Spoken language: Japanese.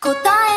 答え